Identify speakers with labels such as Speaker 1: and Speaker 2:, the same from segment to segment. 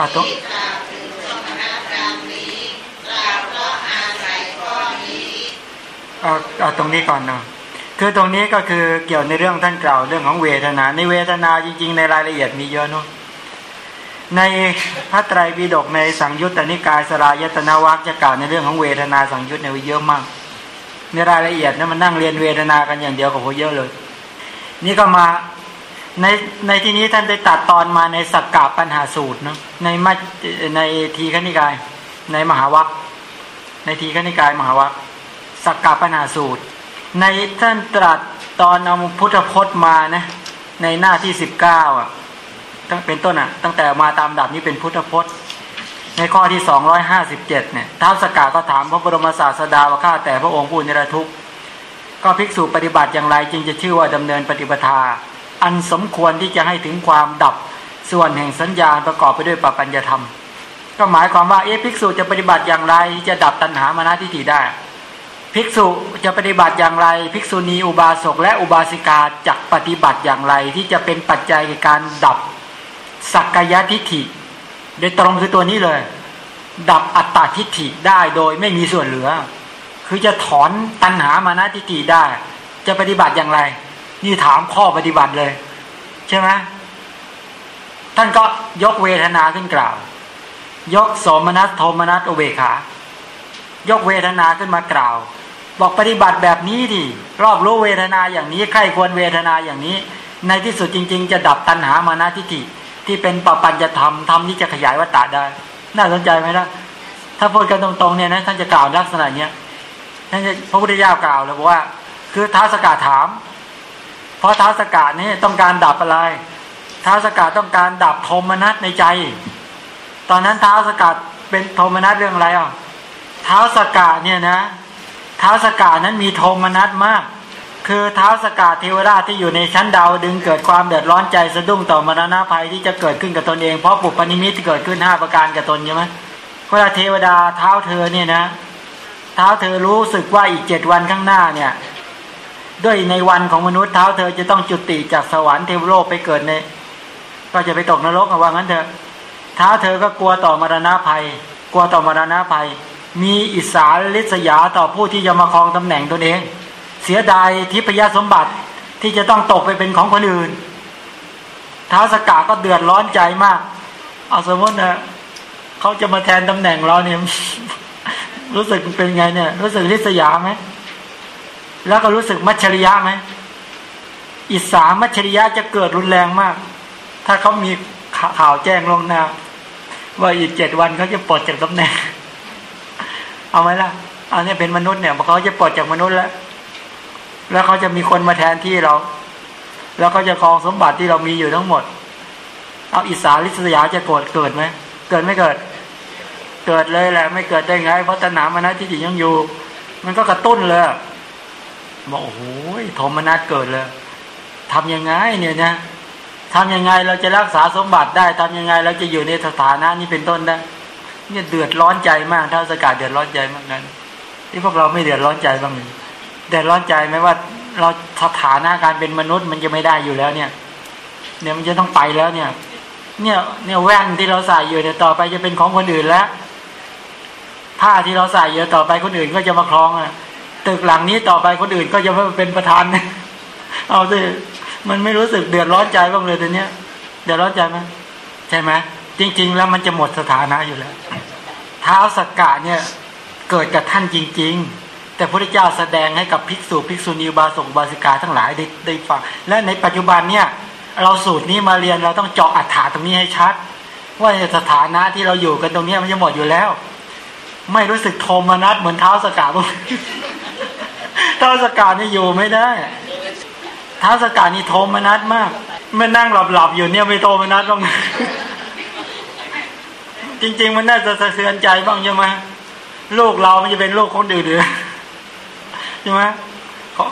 Speaker 1: อาตรงเอาเอาตรงนี้ก่อนเนาะคือตรงนี้ก็คือเกี่ยวในเรื่องท่านกล่าวเรื่องของเวทนา ในเวทนาจริง ๆ ในรายละเอียดมีเยอะเนาะในพระไตรปิฎกในสังยุตตนิกายสลายตนาวัคจะกล่าวในเรื่องของเวทนาสังยุตเนี่ยเยอะมาก ในรายละเอียดนะมันนั่งเรียนเวทนากันอย่างเดียวกับโหเยอะเลย นี่ก็มา ในในที่นี้ท่านได้ตัดตอนมาในสักกะปัญหาสูตรเนาะในมัในทีฆนิกาย ในมหาวัคในทีฆนิกายมหาวัคสักกะปัญหาสูตร ในท่านตรัสตอนเอาพุทธพจน์มานะในหน้าที่สิบเก้าอะตั้งเป็นต้นอะ ตั้งแต่มาตามดับนี้เป็นพุทธพจน์ ในข้อที่สองร้อยห้าสิบเจ็ดเนี่ยท้าวสกาก็ถามพระบรมศาสดาว่าข้าแต่พระองค์ผู้นิรทุกข์ก็ภิกษุปฏิบัติอย่างไรจึงจะชื่อว่าดำเนินปฏิปทา อันสมควรที่จะให้ถึงความดับส่วนแห่งสัญญาประกอบไปด้วยปปัญญธรรม ก็หมายความว่าเอ๊ะภิกษุจะปฏิบัติอย่างไรจะดับตัณหามานะทิฏฐิได้ ภิกษุจะปฏิบัติอย่างไร ภิกษุณีอุบาสกและอุบาสิกาจะปฏิบัติอย่างไร ที่จะเป็นปัจจัยในการดับสักกายทิฏฐิ โดยตรงคือตัวนี้เลย ดับอัตตาทิฏฐิได้โดยไม่มีส่วนเหลือ คือจะถอนตัณหามานะทิฏฐิได้ จะปฏิบัติอย่างไร นี่ถามข้อปฏิบัติเลย ใช่ไหมท่านก็ยกเวทนาขึ้นกล่าว ยกสมนัสโทมนัสอุเบขายกเวทนาขึ้นมากล่าว บอกปฏิบัติแบบนี้ดิรอบรู้เวทนาอย่างนี้ใครควรเวทนาอย่างนี้ ในที่สุดจริง ๆ จะดับตัณหามานะทิฏฐิที่เป็นปปัญจะธรรมธรรมนี้จะขยายวัตตะได้ น่าสนใจไหมล่ะถ้าพูดกันตรงๆเนี่ยนะท่านจะกล่าวลักษณะเนี้ยท่านจะพระพุทธเจ้ากล่าวเลยบอกว่า คือท้าสกาถาม เพราะท้าสกาดนี่ต้องการดับอะไรท้าสกาดต้องการดับโทมนัสในใจ ตอนนั้นท้าสกาดเป็นโทมนัสเรื่องอะไรอะท้าสกาดเนี่ยนะท้าสกาดนั้นมีโทมนัสมาก คือเท้าสกาเทวราชที่อยู่ในชั้นดาวดึงเกิดความเดือดร้อนใจสะดุ้งต่อมรณะภัยที่จะเกิดขึ้นกับตนเองเพราะปุปนิมิตที่เกิดขึ้นห้าประการกับตนใช่ไหมเวลาเทวดาเท้าเธอเนี่ยนะ เท้าเธอรู้สึกว่าอีกเจ็ดวันข้างหน้าเนี่ย ด้วยในวันของมนุษย์เท้าเธอจะต้องจุติจากสวรรค์เทวโลกไปเกิดใน ก็จะไปตกนรกว่างั้นเถอะเท้าเธอก็กลัวต่อมรณะภัย กลัวต่อมรณะภัย มีอิสาลิษยาต่อผู้ที่จะมาครองตำแหน่งตนเอง เสียดายทิพยสมบัติที่จะต้องตกไปเป็นของคนอื่นท้าสกาก็เดือดร้อนใจมาก เอาสมมตินะเขาจะมาแทนตำแหน่งเราเนี่ยรู้สึกเป็นไงเนี่ย รู้สึกริษยาไหม แล้วก็รู้สึกมัชริยะไหมอิสามัชริยะจะเกิดรุนแรงมาก ถ้าเขามีข่าวแจ้งลงหน้าว่าอีกเจ็ดวันเขาจะปลดจากตำแหน่งเอาไหมล่ะอันนี้เป็นมนุษย์เนี่ยเขาจะปลดจากมนุษย์แล้ว แล้วเขาจะมีคนมาแทนที่เรา แล้วเขาจะครองสมบัติที่เรามีอยู่ทั้งหมด เอาอิสาลิษยาจะโกรธเกิดไหมเกิดไม่เกิด เกิดเลยแหละ ไม่เกิดได้ไง เพราะตนามานะที่จิตยังอยู่ มันก็กระตุ้นเลย บอกโอ้โหโทมนัสเกิดเลยทำยังไงเนี่ยนะทำยังไงเราจะรักษาสมบัติได้ทำยังไงเราจะอยู่ในสถานะนี้เป็นต้นได้ เนี่ยเดือดร้อนใจมากถ้าสกัดเดือดร้อนใจมากนั้นที่พวกเราไม่เดือดร้อนใจบ้างเดือดร้อนใจไหมว่า เราสถานะการเป็นมนุษย์มันจะไม่ได้อยู่แล้วเนี่ย เนี่ยมันจะต้องไปแล้วเนี่ย เนี่ยเนี่ยแว่นที่เราใส่อยู่เนี่ยต่อไปจะเป็นของคนอื่นแล้วผ้าที่เราใส่อยู่ต่อไปคนอื่นก็จะมาคลองอะ ตึกหลังนี้ต่อไปคนอื่นก็จะมาเป็นประธานเอาสิมันไม่รู้สึกเดือดร้อนใจบ้างเลยตัวเนี้ยเดือดร้อนใจไหมใช่ไหมจริง ๆ แล้วมันจะหมดสถานะอยู่แล้วเท้าสกกะเนี่ยเกิดกับท่านจริง ๆ แต่พระเจ้าแสดงให้กับภิกษุภิกษุณีบาสกบาสิกาทั้งหลายได้ได้ฟังและในปัจจุบันเนี่ยเราสูตรนี้มาเรียนเราต้องเจาะอัฏฐาตรงนี้ให้ชัด ว่าสถานะที่เราอยู่กันตรงนี้มันจะหมดอยู่แล้ว ไม่รู้สึกโทมนัสเหมือนเท้าสกาบ้าง ท้าสกานี่อยู่ไม่ได้ท้าสกานี่โทมนัสมากมันนั่งหลับๆอยู่เนี่ยไม่โทมนัสบ้างจริง ๆ มันน่าจะสะเทือนใจบ้างใช่ไหมลูกเรามันจะเป็นลูกคนอื่นหรือใช่ไหมของ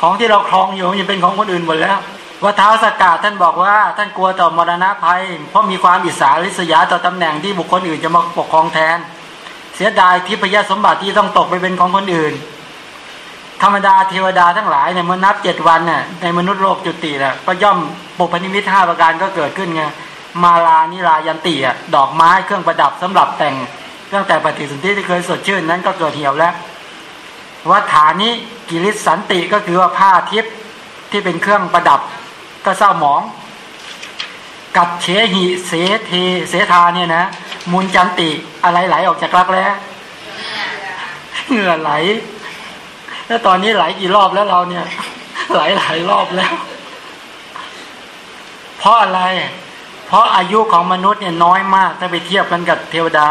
Speaker 1: ของที่เราครองอยู่มันจะเป็นของคนอื่นหมดแล้วว่าเท้าสกาท่านบอกว่า ท่านกลัวต่อมรณะภัย เพราะมีความอิสาริษยาต่อตำแหน่งที่บุคคลอื่นจะมาปกครองแทน เสียดายทิพยสมบัติที่ต้องตกไปเป็นของคนอื่น ธรรมดาเทวดาทั้งหลายเนี่ยเมื่อนับเจ็ดวันเนี่ยในมนุษย์โลกจุติแหละก็ย่อมบุพนิมิตห้าประการก็เกิดขึ้นไงมาลา มิลายันติอะดอกไม้เครื่องประดับสำหรับแต่งตั้งแต่ปฏิสนธิที่เคยสดชื่นนั้นก็เกิดเหี่ยวแล้ววัตถานิกิลิสสันติก็คือว่าผ้าทิพย์ที่เป็นเครื่องประดับก็เศร้าหมอง กัจเฉหิเสเทเสทาเนี่ยนะมุจจันติอะไรไหลออกจากรักแร้เหงื่อไหล แล้วตอนนี้ไหลกี่รอบแล้วเราเนี่ย ไหลหลายรอบแล้ว เพราะอะไร เพราะอายุของมนุษย์เนี่ยน้อยมาก ถ้าไปเทียบกันกับเทวดา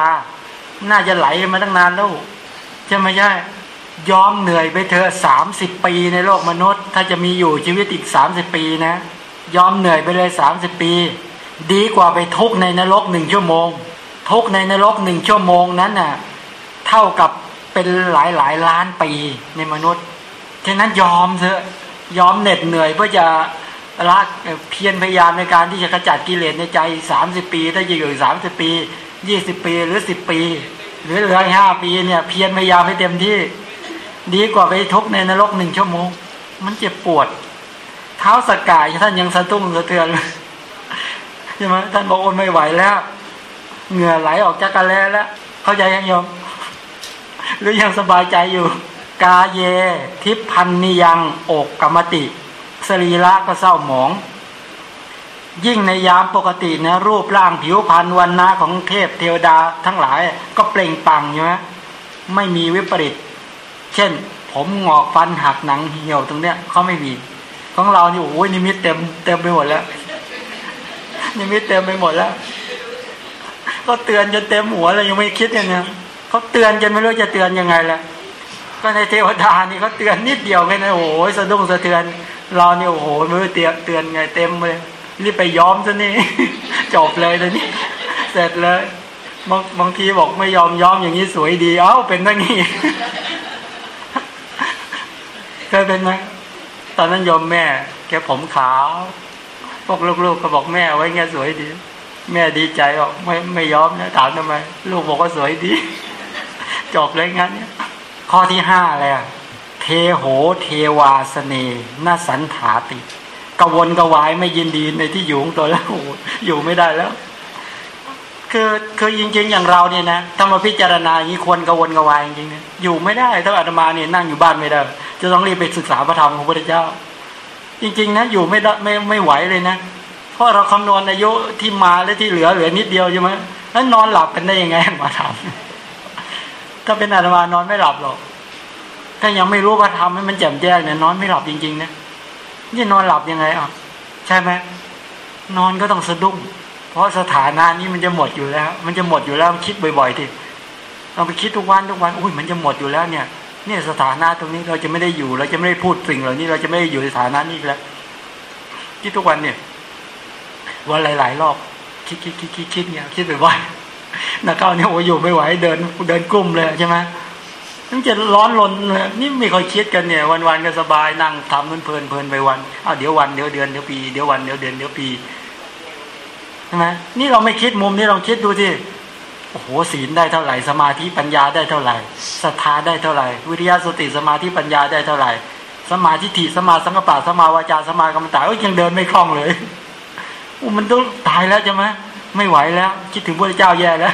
Speaker 1: น่าจะไหลมาตั้งนานแล้วใช่ไหมใช่ยอมเหนื่อยไปเธอสามสิบปีในโลกมนุษย์ ถ้าจะมีอยู่ชีวิตอีกสามสิบปีนะ ยอมเหนื่อยไปเลยสามสิบปี ดีกว่าไปทุกในนรกหนึ่งชั่วโมง ทุกในนรกหนึ่งชั่วโมงนั้นน่ะ เท่ากับ เป็นหลายหลายล้านปีในมนุษย์ฉะนั้นยอมเถอะยอมเหน็ดเหนื่อยเพื่อจะรักเพียรพยายามในการที่จะขจัดกิเลสในใจสามสิบปีถ้าอยู่สามสิบปียี่สิบปีหรือสิบปี หรือเหลือห้าปีเนี่ยเพียรพยายามให้เต็มที่ ดีกว่าไปทุกในนรกหนึ่งชั่วโมง มันเจ็บปวด เท้าสกายท่านยังสะตุ้งสะเทือนใช่ไหมท่านบอกโอนไม่ไหวแล้ว เหงื่อไหลออกจากกระแลแล้ว เข้าใจยังยอม หรือยังสบายใจอยู่ กาเย ทิพันนิยังอกกรรมติสรีระก็เศร้าหมอง ยิ่งในยามปกตินะรูปร่างผิวพรรณวันนาของเทพเทวดาทั้งหลาย ก็เปล่งปังใช่ไหมไม่มีวิปริต เช่น ผมงอกฟันหักหนังเหี่ยวตรงเนี้ยเขาไม่มี ของเรานี่โอ้ยนิมิตเต็มเต็มไปหมดแล้วนิมิตเต็มไปหมดแล้ว ก็เตือนจนเต็มหัวเลยยังไม่คิดเนี้ย เขาเตือนจนไม่รู้จะเตือนยังไงแล้วก็ในเทวดานี่เขาเตือนนิดเดียวแค่นั้นโอ้ยสะดุ้งสะเทือน เราเนี่ยโอ้โหไม่รู้เตือนเตือนไงเต็มเลยรีบไปย้อมซะนี่จบเลยตอนนี้ เสร็จเลยบางบางทีบอกไม่ยอมย้อมอย่างนี้สวยดีเอ้าเป็นตั้งนี้เคยเป็นไหมตอนนั้นยอมแม่ แกผมขาว พวกลูกๆก็บอกแม่ไว้เงี้ยสวยดี แม่ดีใจบอกไม่ไม่ยอมนะถามทำไม ลูกบอกว่าสวยดี จบเลยงั้นเนี่ยข้อที่ห้าเลยเทโหเทวาสเนนสันถาติกวนกวายไม่ยินดีในที่อยู่ของตัวแล้วอยู่ไม่ได้แล้ว คือคือจริง ๆ อย่างเราเนี่ยนะถ้ามาพิจารณาอย่างนี้ควรกวนกวายจริงๆนะอยู่ไม่ได้ถ้าอาตมาเนี่ยนั่งอยู่บ้านไม่ได้ จะต้องรีบไปศึกษาพระธรรมของพระพุทธเจ้า จริง ๆ นะ อยู่ไม่ได้ไม่ไม่ไหวเลยนะเพราะเราคำนวณอายุที่มาและที่เหลือเหลือนิดเดียวใช่ไหมแล้วนอนหลับเป็นได้ยังไงมาทำ ถ้าเป็นอาตมานอนไม่หลับหรอก ถ้ายังไม่รู้ว่าทำให้มันแจ่มแจ้งเนี่ยนอนไม่หลับจริงๆนะนี่นอนหลับยังไงอะใช่ไหมนอนก็ต้องสะดุ้ง เพราะสถานะนี้มันจะหมดอยู่แล้ว มันจะหมดอยู่แล้วคิดบ่อยๆทีเราไปคิดทุกวันทุกวันอุ้ยมันจะหมดอยู่แล้วเนี่ยเนี่ยสถานะตรงนี้เราจะไม่ได้อยู่ เราจะไม่ได้พูดสิ่งเหล่านี้ เราจะไม่ได้อยู่ในสถานะนี้แล้วคิดทุกวันเนี่ย วันหลายๆรอบคิดคิดคิดคิดคิดเนี่ยคิดบ่อยๆ นักเก้าเนี่ยโอ้อยู่ไม่ไหวเดินเดินกลุ่มเลยใช่ไหมมันจะร้อนรนนี่ไม่ค่อยคิดกันเนี่ย วันๆก็สบายนั่งทำเพลินเพลินไปวันอ้าวเดี๋ยววันเดี๋ยวเดือนเดี๋ยวปีเดี๋ยววันเดี๋ยวเดือนเดี๋ยวปีใช่ไหมนี่เราไม่คิดมุมนี้ลองคิดดูที่โอ้โหศีลได้เท่าไหร่สมาธิปัญญาได้เท่าไหร่ศรัทธาได้เท่าไหร่วิริยะสติสมาธิปัญญาได้เท่าไหร่ สมาธิถิสมาสังกปะสมาวาจาสมากรรมตาเอ้ยยังเดินไม่คล่องเลยอ้มันต้องตายแล้วใช่ไหม ไม่ไหวแล้ว คิดถึงพระเจ้าแย่แล้ว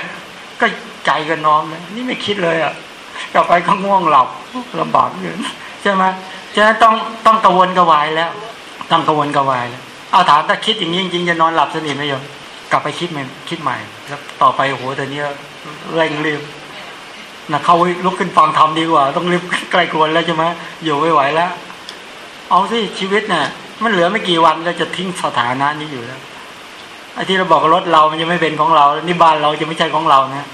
Speaker 1: ก็ใจกันน้อมเลยนี่ไม่คิดเลยอะกลับไปก็ง่วงหลับลำบากเกินใช่ไหมฉะนั้นต้องต้องกระวนกวายแล้ว ต้องกระวนกวายแล้วเอาถามถ้าคิดอย่างนี้จริงๆจะนอนหลับสนิทไหมโยมกลับไปคิดใหม่คิดใหม่ แล้วต่อไปโหแต่เนี้ยเร่งรีบนะเข้าลุกขึ้นฟังทำดีกว่า ต้องรีบใกล้ควรแล้วใช่ไหมอยู่ไม่ไหวแล้ว เอาสิชีวิตเนี่ยมันเหลือไม่กี่วันก็จะทิ้งสถานะนี้อยู่แล้ว ไอ้ที่เราบอกรถเรามันจะไม่เป็นของเรานี่บ้านเราจะไม่ใช่ของเรานะ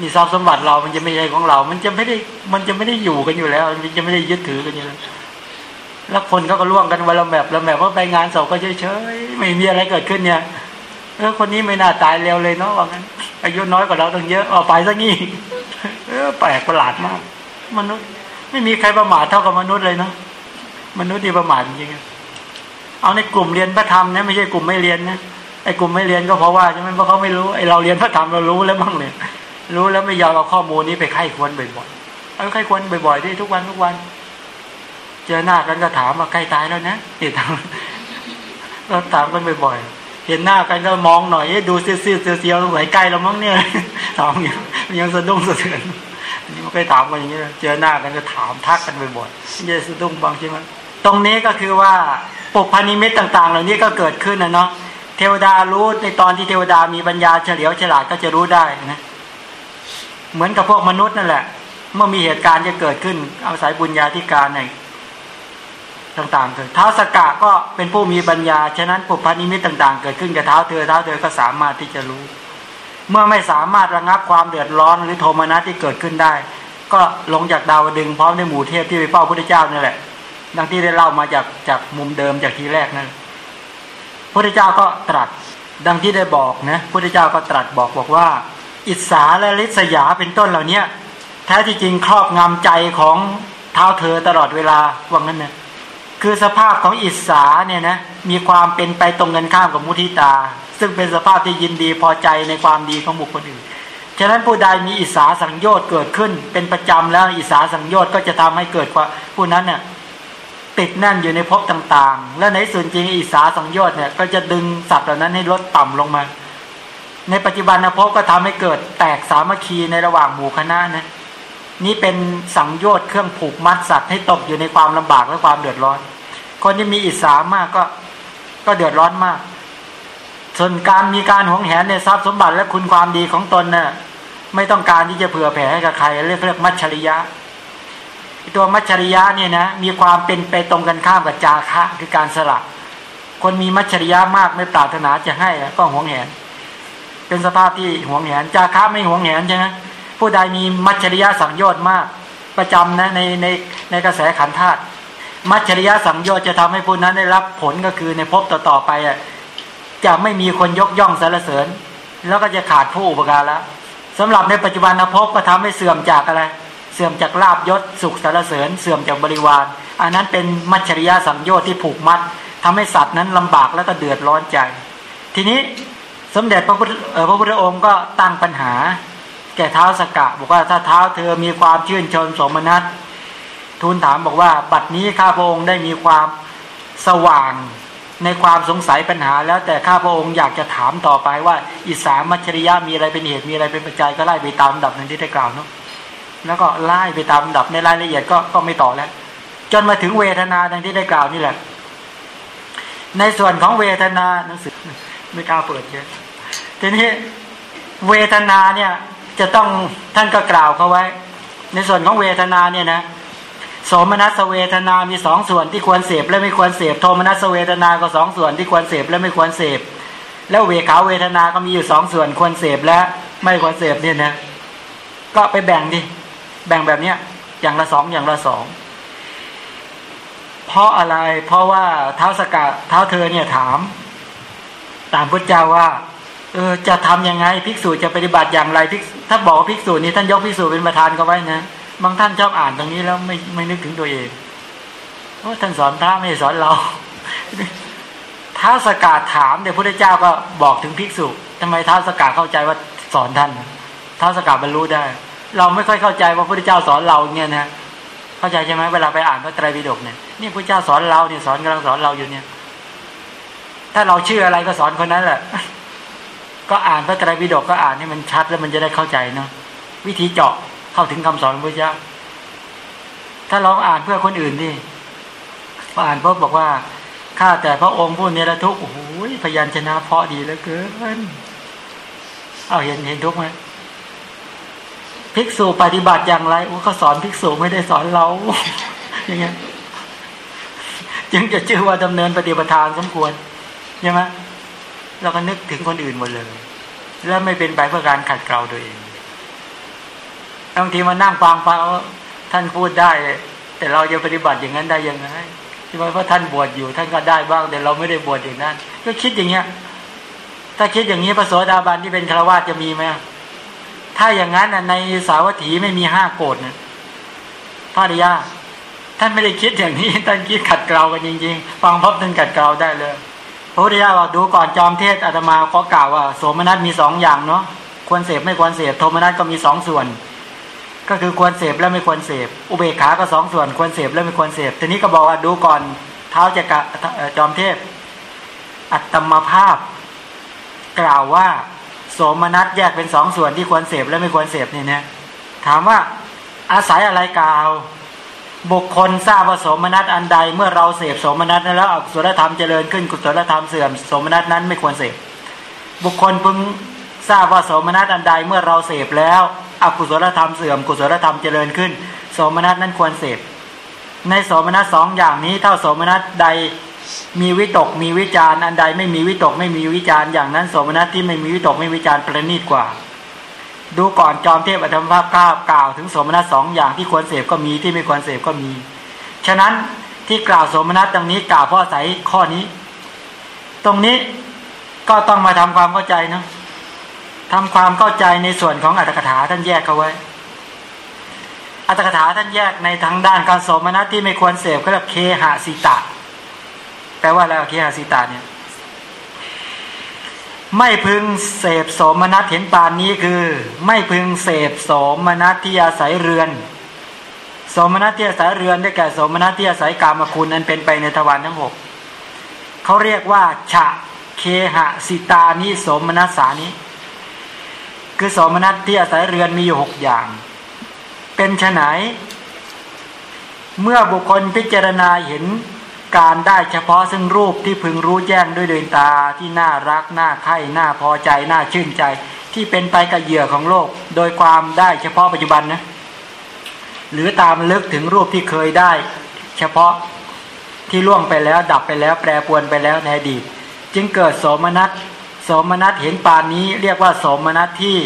Speaker 1: นี่ทรัพย์สมบัติเรามันจะไม่ใช่ของเรา มันจะไม่ได้ มันจะไม่ได้อยู่กันอยู่แล้ว มันจะไม่ได้ยึดถือกันอยู่แล้วแล้วคนเขาก็ล่วงกันวันละแบบละแบบว่าไปงานศพก็เฉยๆไม่มีอะไรเกิดขึ้นเนี่ยเออคนนี้ไม่น่าตายเร็วเลยเนาะว่างั้น อายุน้อยกว่าเราตั้งเยอะเอาไปซะงี้เออแปลกประหลาดมาก มนุษย์ ไม่มีใครประมาทเท่ากับมนุษย์เลยเนาะมนุษย์ที่ประมาทจริงๆเอาในกลุ่มเรียนพระธรรมนะไม่ใช่กลุ่มไม่เรียนนะ ไอ้กลุ่มไม่เรียนก็เพราะว่าใช่ไหมเพราะเขาไม่รู้ไอ้เราเรียนพระธรรมเรารู้แล้วบ้างเนี่ยรู้แล้วไม่ยอมเอาข้อมูลนี้ไปไข้ควรบ่อยๆเอาไข้ควรบ่อยๆที่ทุกวันทุกวัน เจอหน้ากันก็ถามว่าใกล้ตายแล้วนะติดถามเราถามกันบ่อยๆเห็นหน้ากันก็มองหน่อยดูซีดๆเสียวๆสงสัยใกล้เรามั้งเนี่ยถามอยู่ยังสะดุ้งสะเทือนนี่มันเคยถามกันอย่างนี้เจอหน้ากันก็ถามทักกันบ่อยๆจะสะดุ้งบางใช่ไหมตรงนี้ก็คือว่าปุพานิมิตต่าง ๆ เหล่านี้ก็เกิดขึ้นนะเนาะ เทวดารู้ในตอนที่เทวดามีปัญญาเฉลียวฉลาดก็จะรู้ได้นะ เหมือนกับพวกมนุษย์นั่นแหละ เมื่อมีเหตุการณ์จะเกิดขึ้น อาศัยบุญญาธิการในต่างๆเกิดเท้าสกะก็เป็นผู้มีปัญญา ฉะนั้นปุพานิมิตต่าง ๆ เกิดขึ้นกับเท้าเธอเท้าเธอก็สามารถที่จะรู้ เมื่อไม่สามารถระงับความเดือดร้อนหรือโทมนัสที่เกิดขึ้นได้ ก็ลงจากดาวดึงพร้อมในหมู่เทพที่ไปเฝ้าพระพุทธเจ้านั่นแหละ ดังที่ได้เล่ามาจากจากมุมเดิมจากทีแรกนั่น พระเจ้าก็ตรัสดังที่ได้บอกนะพระเจ้าก็ตรัสบอกบอกว่า อิสาและลิษยาเป็นต้นเหล่านี้แท้ที่จริงครอบงำใจของเท้าเธอตลอดเวลาว่างั้นนะคือสภาพของอิสาเนี่ยนะมีความเป็นไปตรงกันข้ามกับมุทิตา ซึ่งเป็นสภาพที่ยินดีพอใจในความดีของบุคคลอื่นฉะนั้นผู้ใดมีอิสาสังโยชน์เกิดขึ้น เป็นประจำแล้วอิสาสังโยชน์ก็จะทำให้เกิดควาผู้นั้นเนี่ย ติดแน่นอยู่ในภพต่างๆ และในส่วนจริงอิสาสังโยชน์เนี่ยก็จะดึงสัตว์เหล่านั้นให้ลดต่ำลงมา ในปัจจุบันนะภพก็ทำให้เกิดแตกสามัคคีในระหว่างหมู่คณะนะนี่เป็นสังโยชน์เครื่องผูกมัดสัตว์ให้ตกอยู่ในความลำบากและความเดือดร้อน คนที่มีอิสามากก็ก็เดือดร้อนมาก ส่วนการมีการหวงแหนในทรัพย์สมบัติและคุณความดีของตนเนะ่ะไม่ต้องการที่จะเผื่อแผ่ให้กับใครเรียกเรียกมัชชริยะ ตัวมัชชริยะเนี่ยนะมีความเป็นไปตรงกันข้ามกับจาคะคือการสละคนมีมัชชริยะมากไม่ปรารถนาจะให้ก็หวงแหน เป็นสภาพที่หวงแหน จาคะไม่หวงแหนใช่ไหมผู้ใดมีมัชชริยะสังโยชน์มาก ประจำนะในในในกระแสขันธาตุมัชชริยะสังโยชน์จะทำให้ผู้นั้นได้รับผลก็คือในภพต่อๆไปอะจะไม่มีคนยกย่องสรรเสริญ แล้วก็จะขาดผู้อุปการะสำหรับในปัจจุบันภพก็ทำให้เสื่อมจากอะไร เสื่อมจากลาบยศสุขสรรเสริญ เสื่อมจากบริวาร อันนั้นเป็นมัชชริยะสังโยชน์ที่ผูกมัดทำให้สัตว์นั้นลำบากแล้วก็เดือดร้อนใจ ทีนี้สมเด็จพระพุทธพระพุทธองค์ก็ตั้งปัญหา แก่เท้าสกกะ บอกว่าถ้าเท้าเธอมีความชื่นชมสมนัตทูลถามบอกว่าบัดนี้ข้าพระองค์ได้มีความสว่างในความสงสัยปัญหา แล้วแต่ข้าพระองค์อยากจะถามต่อไปว่า อิสามัชริยะมีอะไรเป็นเหตุมีอะไรเป็นปัจจัยก็ไล่ไปตามดับนั้นที่ได้กล่าวเนาะ แล้วก็ไล่ไปตามดับในรายละเอียดก็ก็ไม่ต่อแล้ว จนมาถึงเวทนาดังที่ได้กล่าวนี่แหละ ในส่วนของเวทนาหนังสือไม่กล้าเปิดเยอะทีนี้เวทนาเนี่ยจะต้องท่านก็กล่าวเขาไว้ ในส่วนของเวทนาเนี่ยนะโสมนัสเวทนามีสองส่วนที่ควรเสพและไม่ควรเสพโทมนัสเวทนาก็สองส่วนที่ควรเสพและไม่ควรเสพแล้วเวขาเวทนาก็มีอยู่สองส่วนควรเสพและไม่ควรเสพเนี่ยนะ ก็ไปแบ่งดิ แบ่งแบบเนี้ยอย่างละสองอย่างละสองเพราะอะไรเพราะว่าเท้าสกัดเท้าเธอเนี่ยถาม ตามพุทธเจ้าว่าเออจะทํำยังไงภิกษุจะปฏิบัติอย่างไรภิกถ้าบอกว่าภิกษุนี้ท่านยกภิกษุเป็นประธานก็ไว้นะบางท่านชอบอ่านตรงนี้แล้วไม่ไม่นึกถึงตัวเองว่าท่านสอนพระไม่สอนเราท้าสกาดถามเดี๋ยวพระเจ้าก็บอกถึงภิกษุทำไมท้าสกาดเข้าใจว่าสอนท่านท้าสกาดบรรลุได้ เราไม่ค่อยเข้าใจว่าพระพุทธเจ้าสอนเราเนี่ยนะเข้าใจใช่ไหมเวลาไปอ่านพระไตรปิฎกเนี่ยนี่พระเจ้าสอนเราเนี่ยสอนกำลังสอนเราอยู่เนี่ย ถ้าเราเชื่ออะไรก็สอนคนนั้นแหละ ก็อ่านพระไตรปิฎกก็อ่านให้มันชัดแล้วมันจะได้เข้าใจเนาะวิธีเจาะเข้าถึงคำสอนพระเจ้า ถ้าลองอ่านเพื่อคนอื่นดิพออ่านพบบอกว่าข้าแต่พระองค์ผู้เนรทุกข์โอ้โหพยัญชนะเพาะดีเหลือเกินเอาเห็นเห็นทุกไหม ภิกษุปฏิบัติอย่างไรโอ้เขาสอนภิกษุไม่ได้สอนเรา อย่างเงี้ยจึงจะชื่อว่าดำเนินปฏิปทานสมควรใช่ไหมเราก็นึกถึงคนอื่นหมดเลย แล้วไม่เป็นไปเพื่อการขัดเกลาตัวเองบางทีมานั่งฟังฟังท่านพูดได้ แต่เราจะปฏิบัติอย่างนั้นได้ยังไงใช่ไหมเพราะท่านบวชอยู่ ท่านก็ได้บ้างแต่เราไม่ได้บวชอย่างนั้น ก็คิดอย่างเงี้ย ถ้าคิดอย่างนี้พระโสดาบันที่เป็นฆราวาสจะมีไหม ถ้าอย่างนั้นในสาวัตถีไม่มีห้าโกดนะพระริยาท่านไม่ได้คิดอย่างนี้ ท่านคิดขัดเกลากันจริงๆ ฟังพบท่านขัดเกลาได้เลยพระพุทธเจ้าบอกดูก่อนจอมเทศอาตมาก็กล่าวว่าโสมนัสมีสองอย่างเนาะควรเสพไม่ควรเสพโทมนัสก็มีสองส่วน ก็คือควรเสพและไม่ควรเสพอุเบกขาก็สองส่วน ควรเสพและไม่ควรเสพทีนี้ก็บอกว่าดูก่อนเท้าจะกะจอมเทพ อัตมภาพ กล่าวว่า สมนัสแยกเป็นสองส่วนที่ควรเสพและไม่ควรเสพเนี่ยนะถามว่าอาศัยอะไรกล่าว บุคคลทราบว่าสมนัสอันใด เมื่อเราเสพสมนัสนั้นแล้วอกุศลธรรมเจริญขึ้นกุศลธรรมเสื่อมสมนัสนั้นไม่ควรเสพบุคคลพึงทราบว่าสมนัสอันใดเมื่อเราเสพแล้วอกุศลธรรมเสื่อมกุศลธรรมเจริญขึ้น สมนัสนั้นควรเสพในสมนัสสองอย่างนี้เท่าสมนัสใด มีวิตกมีวิจารอันใดไม่มีวิตกไม่มีวิจารอย่างนั้นสมนัสที่ไม่มีวิตกไม่วิจารประณีตกว่า ดูก่อนจอมเทพอธรรมภาพก้าวกล่าวถึงสมนัสสองอย่างที่ควรเสพก็มีที่ไม่ควรเสพก็มี ฉะนั้นที่กล่าวสมนัสดังนี้กล่าวเพราะอาศัยข้อนี้ ตรงนี้ก็ต้องมาทำความเข้าใจนะทำความเข้าใจในส่วนของอัตถกถาท่านแยกเอาไว้อัตถกถาท่านแยกในทางด้านการสมนัสที่ไม่ควรเสพก็เรียกเคหะสิตะ แปลว่าอะไรเคหะสิตะเนี่ย ไม่พึงเสพโสมนัสเห็นปานนี้คือ ไม่พึงเสพโสมนัสที่อาศัยเรือน โสมนัสที่อาศัยเรือนได้แก่โสมนัสที่อาศัยกามคุณนั้นเป็นไปในทวารทั้งหกเขาเรียกว่าฉะเคหะสิตานิโสมนัสสานี้คือโสมนัสที่อาศัยเรือนมีอยู่หกอย่าง เป็นไฉนเมื่อบุคคลพิจารณาเห็น การได้เฉพาะซึ่งรูปที่พึงรู้แจ้งด้วยเดินตาที่น่ารักน่าใคร่น่าพอใจน่าชื่นใจ ที่เป็นไปกับเหยื่อของโลก โดยความได้เฉพาะปัจจุบันนะหรือตามลึกถึงรูปที่เคยได้ เฉพาะที่ล่วงไปแล้ว ดับไปแล้ว แปรปวนไปแล้วในอดีตจึงเกิดโสมนัสโสมนัสเห็นปานนี้เรียกว่าโสมนัสที่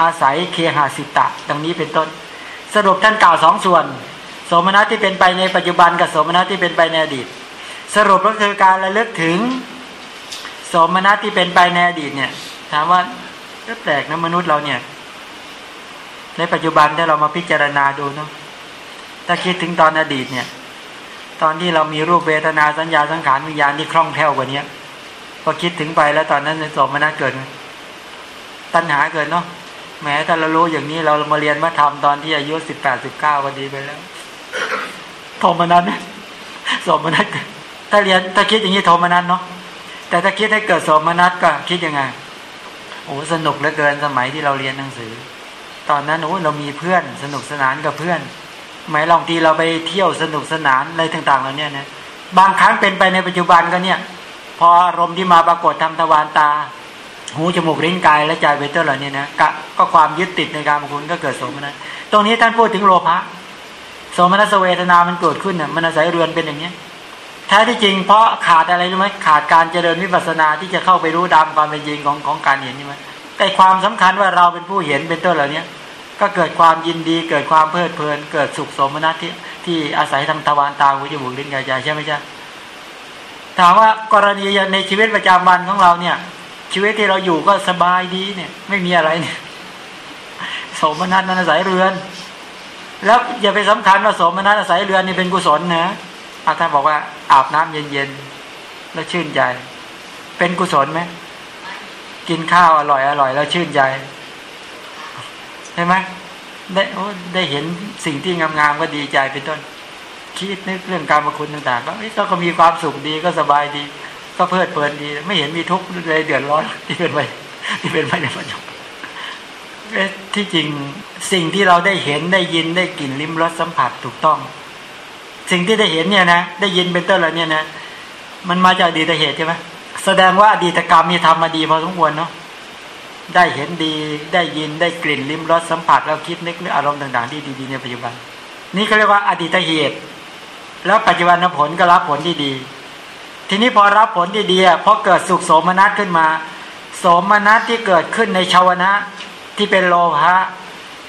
Speaker 1: อาศัยเคหาสิตะ ดังนี้เป็นต้น สรุปท่านกล่าวสองส่วน มนัสที่เป็นไปในปัจจุบันกับโสมนัสที่เป็นไปในอดีต สรุปก็คือการระลึกถึงโสมนัสที่เป็นไปในอดีตเนี่ย ถามว่าก็แปลกนะมนุษย์เราเนี่ย ในปัจจุบันถ้าเรามาพิจารณาดูเนาะถ้าคิดถึงตอนอดีตเนี่ย ตอนที่เรามีรูปเวทนาสัญญาสังขารวิญญาณที่คล่องแคล่วกว่านี้พอคิดถึงไปแล้วตอนนั้นในโสมนัสเกิด ตัณหาเกิดเนาะแม้ถ้าเรารู้อย่างนี้เรามาเรียนมาทำตอนที่อายุสิบแปดสิบเก้าก็ดีไปแล้ว ทมนัสโสมนัสถ้าเรียนถ้าคิดอย่างนี้โทมนัสเนาะแต่ถ้าคิดให้เกิดสมนัสก็คิดยังไงโอ้สนุกเหลือเกินสมัยที่เราเรียนหนังสือ ตอนนั้นโอ้เรามีเพื่อนสนุกสนานกับเพื่อนหมายลองทีเราไปเที่ยวสนุกสนานอะไรต่างๆเหล่านี้นะบางครั้งเป็นไปในปัจจุบันก็เนี่ย พออารมณ์ที่มาปรากฏทำทวารตา หูจมูกลิ้นกายและใจเวเตอร์เหล่านี้นะก็ความยึดติดในการมคุณก็เกิดสมนัสตรงนี้ท่านพูดถึงโลภะ สมนัสเวทนามันเกิดขึ้นเนี่ยมันอาศัยเรือนเป็นอย่างนี้แท้ที่จริงเพราะขาดอะไรรู้ไหมขาดการเจริญวิปัสสนาที่จะเข้าไปรู้ดำความเป็นจริงของของการเห็นใช่ไหมแต่ความสำคัญว่าเราเป็นผู้เห็นเป็นต้นเหล่านี้ก็เกิดความยินดีเกิดความเพลิดเพลิน เกิดสุขสมนัตที่ที่อาศัยทางทวารตาหูจมูกลิ้นกายใจใช่ไหมจ๊ะถามว่ากรณีในชีวิตประจำวันของเราเนี่ย ชีวิตที่เราอยู่ก็สบายดีเนี่ย ไม่มีอะไรเนี่ย สมนัตนั้นอาศัยเรือน แล้วอย่าไปสำคัญว่าสมนัตอาศัยเรือนนี่เป็นกุศลนะอาจารย์บอกว่าอาบน้ำเย็นๆแล้วชื่นใจ เป็นกุศลไหมกินข้าวอร่อยอร่อยแล้วชื่นใจใช่ไหมได้ได้เห็นสิ่งที่งามๆก็ดีใจเป็นต้น คิดนึกเรื่องการมาคุณต่างๆ ก็เก็มีความสุขดีก็สบายดี ก็เพลิดเพลินดี ไม่เห็นมีทุกข์เลยเดือดร้อนที่เป็นไปที่เป็นไปในปัจจุบัน ที่จริงสิ่งที่เราได้เห็นได้ยินได้กลิ่นลิ้มรสสัมผัสถูกต้อง สิ่งที่ได้เห็นเนี่ยนะได้ยินเป็นต้นแล้วเนี่ยนะมันมาจากอดีตเหตุใช่ไหมแสดงว่าอดีตกรรมมีทำมาดีพอสมควรเนาะได้เห็นดีได้ยินได้กลิ่นลิ้มรสสัมผัสแล้วคิดนึกนึกอารมณ์ต่าง ๆ ที่ดีๆในปัจจุบัน นี่เขาเรียกว่าอดีตเหตุ แล้วปัจจุบันผลก็รับผลที่ดี ทีนี้พอรับผลที่ดีพอเกิดสุขโสมนัสขึ้นมา โสมนัสที่เกิดขึ้นในชาวนะ ที่เป็นโลภะ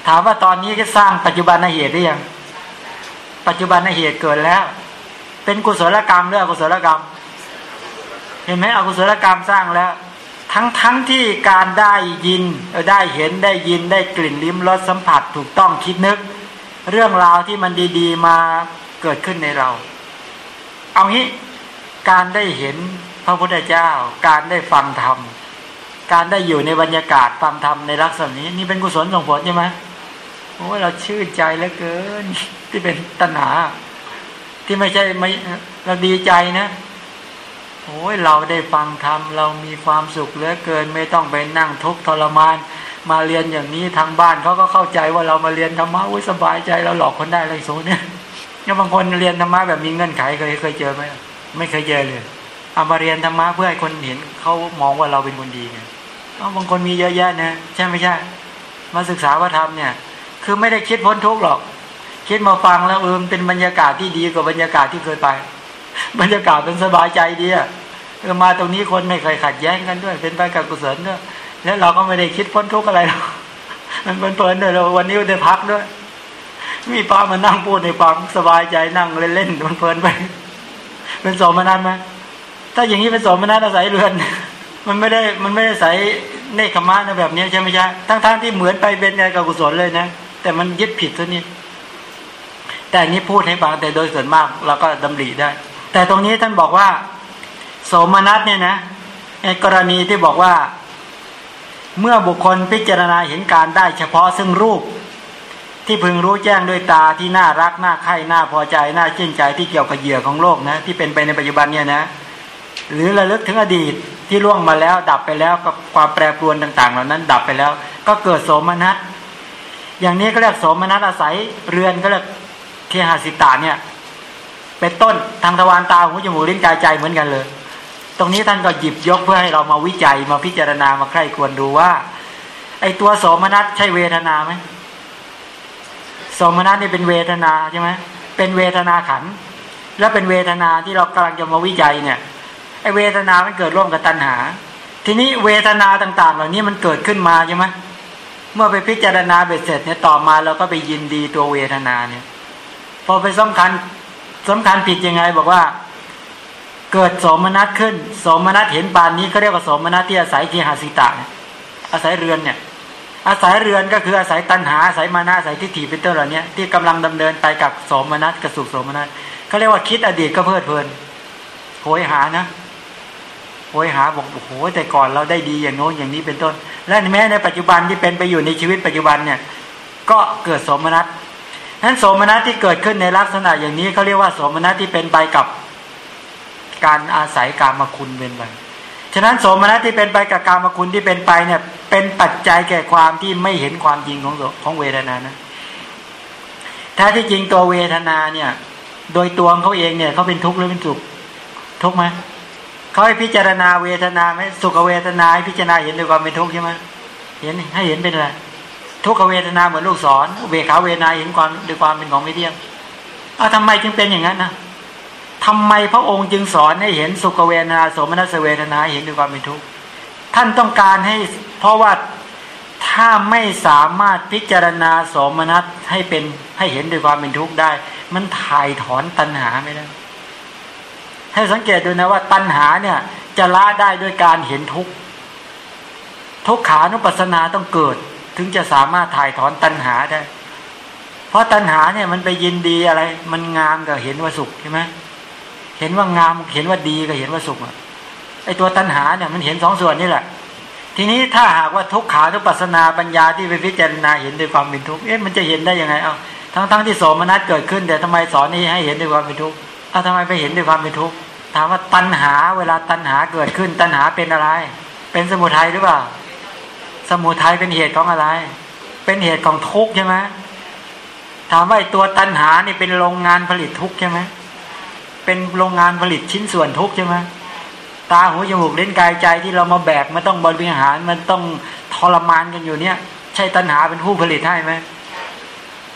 Speaker 1: ถามว่าตอนนี้ก็สร้างปัจจุบันเหตุหรือยัง ปัจจุบันเหตุเกิดแล้ว เป็นกุศลกรรมหรืออกุศลกรรม เห็นไหมอกุศลกรรมสร้างแล้ว ทั้งทั้งที่การได้ยินได้เห็นได้ยินได้กลิ่นลิ้มรสสัมผัสถูกต้องคิดนึก เรื่องราวที่มันดีๆมาเกิดขึ้นในเรา เอางี้การได้เห็นพระพุทธเจ้า การได้ฟังธรรม การได้อยู่ในบรรยากาศฟังธรรมในลักษณะนี้ นี่เป็นกุศลส่งผลใช่ไหมโอ้เราชื่นใจเหลือเกิน ที่เป็นตัณหา ที่ไม่ใช่ไม่เราดีใจนะโอ้ยเราได้ฟังธรรมเรามีความสุขเหลือเกิน ไม่ต้องไปนั่งทุกข์ทรมาน มาเรียนอย่างนี้ทางบ้านเขาก็เข้าใจว่าเรามาเรียนธรรมะอุ้ยสบายใจเราหลอกคนได้เลยโซเนี่ยแล้วบางคนเรียนธรรมะแบบมีเงื่อนไขเคยเคยเจอไหมไม่เคยเจอเลยเอามาเรียนธรรมะเพื่อให้คนเห็นเขามองว่าเราเป็นคนดีไง เอาบางคนมีเยอะแยะนะใช่ไม่ใช่ มาศึกษาว่าธรรมเนี่ย คือไม่ได้คิดพ้นทุกข์หรอก คิดมาฟังแล้วเออเป็นบรรยากาศที่ดีกว่าบรรยากาศที่เคยไป บรรยากาศเป็นสบายใจดีอะมาตรงนี้คนไม่เคยขัดแย้งกันด้วย เป็นไปกับกุศลด้วยแล้วเราก็ไม่ได้คิดพ้นทุกข์อะไรหรอกมันเพลินๆด้วยเราวันนี้ได้พักด้วย มีป้ามานั่งพูดในฟังสบายใจนั่งเล่นๆมันเพลินไป เป็นสมนัตไหมถ้าอย่างนี้เป็นสมนัตอาศัยเรือน มันไม่ได้มันไม่ได้ใส่เนคขมานะแบบนี้ใช่ไหมใช่ทั้งๆทที่เหมือนไปเป็นกับกุศลเลยนะ แต่มันยึดผิดตัวนี้แต่นี้พูดให้ฟังแต่โดยส่วนมากเราก็ดำริได้ แต่ตรงนี้ท่านบอกว่า โสมนัสเนี่ยนะในกรณีที่บอกว่า เมื่อบุคคลพิจารณาเห็นการได้ เฉพาะซึ่งรูป ที่พึงรู้แจ้งด้วยตาที่น่ารักน่าใคร่น่าพอใจน่าชื่นใจที่เกี่ยวกับเหยื่อของโลกนะที่เป็นไปในปัจจุบันเนี่ยนะ หรือระลึกถึงอดีต ที่ล่วงมาแล้ว ดับไปแล้วกับความแปรปรวนต่าง ๆ เหล่านั้น ดับไปแล้ว ก็เกิดโสมนัสอย่างนี้ก็เรียกโสมนัสอาศัยเรือนก็เรียกเคหสิตาเนี่ย เป็นต้นทางทวารตาหูจมูกลิ้นกายใจเหมือนกันเลย ตรงนี้ท่านก็หยิบยกเพื่อให้เรามาวิจัยมาพิจารณามาใคร่ควรดูว่า ไอตัวโสมนัสใช่เวทนาไหมโสมนัสนี่เป็นเวทนาใช่ไหมเป็นเวทนาขันและเป็นเวทนาที่เรากำลังจะมาวิจัยเนี่ย อเวทนามันเกิดร่วมกับตัณหา ทีนี้เวทนาต่าง ๆ เหล่านี้มันเกิดขึ้นมาใช่ไหมเมื่อไปพิจารณาเบ็ดเสร็จเนี่ยต่อมาเราก็ไปยินดีตัวเวทนาเนี่ย พอไปสำคัญสำคัญผิดยังไงบอกว่า เกิดสมนัตขึ้น สมนัตเห็นปานนี้เขาเรียกว่าสมนัตที่อาศัยกีหาสิตะอาศัยเรือนเนี่ย อาศัยเรือนก็คืออาศัยตัณหาอาศัยมานะอาศัยทิฏฐิเป็นต้นเหล่านี้ที่กำลังดำเนินไปกับสมนัตกับสุขสมนัตเขาเรียกว่าคิดอดีตก็เพลิดเพลินโหยหานะ โหยหาบอกโอ้โหแต่ก่อนเราได้ดีอย่างโน้นอย่างนี้เป็นต้น และแม้ในปัจจุบันที่เป็นไปอยู่ในชีวิตปัจจุบันเนี่ย ก็เกิดสมนัตนั้นสมนัสที่เกิดขึ้นในลักษณะอย่างนี้เขาเรียกว่าสมนัสที่เป็นไปกับการอาศัยกามคุณเป็นไปฉะนั้นโสมนัสที่เป็นไปกับกามคุณที่เป็นไปเนี่ย เป็นปัจจัยแก่ความที่ไม่เห็นความจริงของของเวทนานะถ้าที่จริงตัวเวทนาเนี่ย โดยตัวเขาเองเนี่ยเขาเป็นทุกข์หรือเป็นสุขทุกข์ไหม เขาให้พิจารณาเวทนาไหมสุขเวทนาให้พิจารณาเห็นด้วยความเป็นทุกข์ใช่ไหมเห็นให้เห็นเป็นอะไรทุกขเวทนาเหมือนลูกศรเวขาเวทนาเห็นความด้วยความเป็นของไม่เที่ยงเอาทำไมจึงเป็นอย่างนั้นนะทำไมพระองค์จึงสอนให้เห็นสุขเวทนาสมนัสเวทนาเห็นด้วยความเป็นทุกข์ท่านต้องการให้เพราะว่าถ้าไม่สามารถพิจารณาสมนัสให้เป็นให้เห็นด้วยความเป็นทุกข์ได้ มันถ่ายถอนตัณหาไม่ได้ ให้สังเกตดูนะว่าตัณหาเนี่ย จะละได้ด้วยการเห็นทุกข์ทุกขานุปัสสนาต้องเกิด ถึงจะสามารถถ่ายถอนตัณหาได้ เพราะตัณหาเนี่ยมันไปยินดีอะไร มันงามก็เห็นว่าสุขใช่ไหมเห็นว่างามเห็นว่าดีก็เห็นว่าสุขไอตัวตัณหาเนี่ยมันเห็นสองส่วนนี่แหละ ทีนี้ถ้าหากว่าทุกขาทุปัสนาปัญญาที่ไปพิจารณาเห็นด้วยความเป็นทุกข์เอ๊ะมันจะเห็นได้ยังไงเอาทั้งทั้งที่โสมนัสเกิดขึ้นแต่ทำไมสอนนี้ให้เห็นด้วยความเป็นทุกข์ อาทำไมไปเห็นด้วยความเป็นทุกข์ถามว่าตัณหาเวลาตัณหาเกิดขึ้น ตัณหาเป็นอะไร เป็นสมุทัยหรือเปล่า สมุทัยเป็นเหตุของอะไร เป็นเหตุของทุกข์ใช่ไหมถามว่าตัวตัณหานี่เป็นโรงงานผลิตทุกข์ใช่ไหมเป็นโรงงานผลิตชิ้นส่วนทุกข์ใช่ไหมตาหูจมูกเล่นกายใจที่เรามาแบกมันต้องบริหารมันต้องทรมานกันอยู่เนี่ย ใช่ตัณหาเป็นผู้ผลิตให้ไหม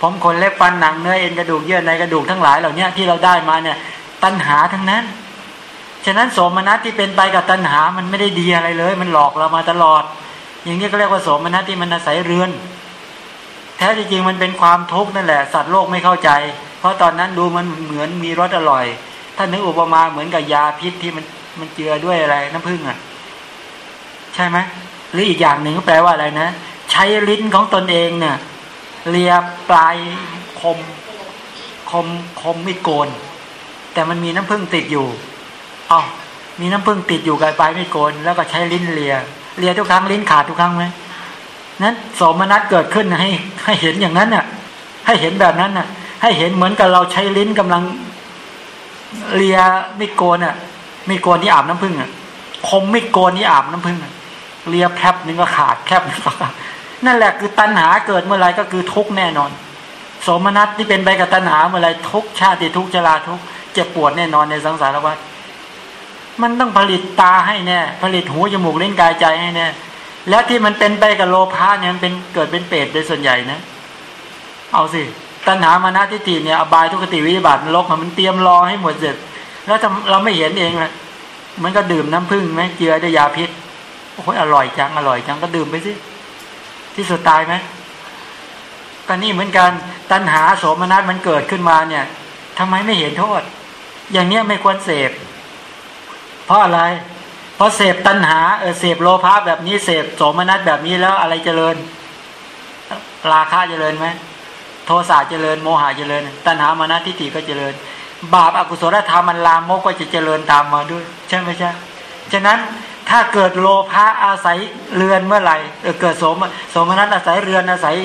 Speaker 1: ผมขนเล็บฟันหนังเนื้อเอ็นกระดูกเยื่อในกระดูกทั้งหลายเหล่านี้ที่เราได้มาเนี่ย ตัณหาทั้งนั้น ฉะนั้นโสมนัสที่เป็นไปกับตัณหามันไม่ได้ดีอะไรเลย มันหลอกเรามาตลอด อย่างนี้ก็เรียกว่าโสมนัสที่มันอาศัยเรือน แท้จริงมันเป็นความทุกข์นั่นแหละ สัตว์โลกไม่เข้าใจ เพราะตอนนั้นดูมันเหมือนมีรสอร่อย ถ้านึกอุปมาเหมือนกับยาพิษที่มันมันเจือด้วยอะไรน้ำผึ้งอะ ใช่ไหมหรืออีกอย่างหนึ่งก็แปลว่าอะไรนะ ใช้ลิ้นของตนเองเนี่ย เลียปลายคมคมคมมิดโกน แต่มันมีน้ำผึ้งติดอยู่อ๋อมีน้ำผึ้งติดอยู่กับปลายมิดโกน แล้วก็ใช้ลิ้นเลียเลียทุกครั้งลิ้นขาดทุกครั้งไหมนั้นสมนัตเกิดขึ้นให้ให้เห็นอย่างนั้นน่ะ ให้เห็นแบบนั้นน่ะ ให้เห็นเหมือนกับเราใช้ลิ้นกำลังเลียมิโกนอะมีโกนที่อาบน้ำผึ้งอะคมไม่โกนที่อาบน้ำผึ้งเลียแคบนึงก็ขาดแคบนึงก็ขาด นั่นแหละคือตัณหาเกิดเมื่อไรก็คือทุกแน่นอน สมนัสที่เป็นใบกับตัณหาเมื่อไรทุกชาติทุกชราทุกเจ็บปวดแน่นอนในสังสารวัฏมันต้องผลิตตาให้แน่ผลิตหูจมูกเล่นกายใจให้แน่แล้วที่มันเป็นไปกับโลภะเนี่ยมันเป็นเกิดเป็นเปรตโดยส่วนใหญ่นะ เอาสิตัณหามานะทิฏฐิเนี่ยอบายทุกขติวิบัตินรกมันเตรียมรอให้หมดเสร็จ แล้วเราไม่เห็นเองแหละมันก็ดื่มน้ำผึ้งไหมเจือด้วยยาพิษโอ้ยอร่อยจังอร่อยจังก็ดื่มไปสิ ที่สุดตายไหมก็นี่เหมือนกัน ตัณหาโสมนัสมันเกิดขึ้นมาเนี่ยทำไมไม่เห็นโทษ อย่างเนี้ยไม่ควรเสพ เพราะอะไร เพราะเสพตัณหาเออเสพโลภะแบบนี้เสพโสมนัสแบบนี้แล้วอะไรเจริญ ราคะเจริญไหมโทสะเจริญโมหะเจริญ ตัณหามานะทิฏฐิก็เจริญ บาปอากุศลธรรมมันลามกก็จะเจริญตามมาด้วย ใช่ไหมใช่ฉะนั้น ถ้าเกิดโลภะอาศัยเรือนเมื่อไหร่เกิดโสมโสมนัสอาศัยเรือนอาศัย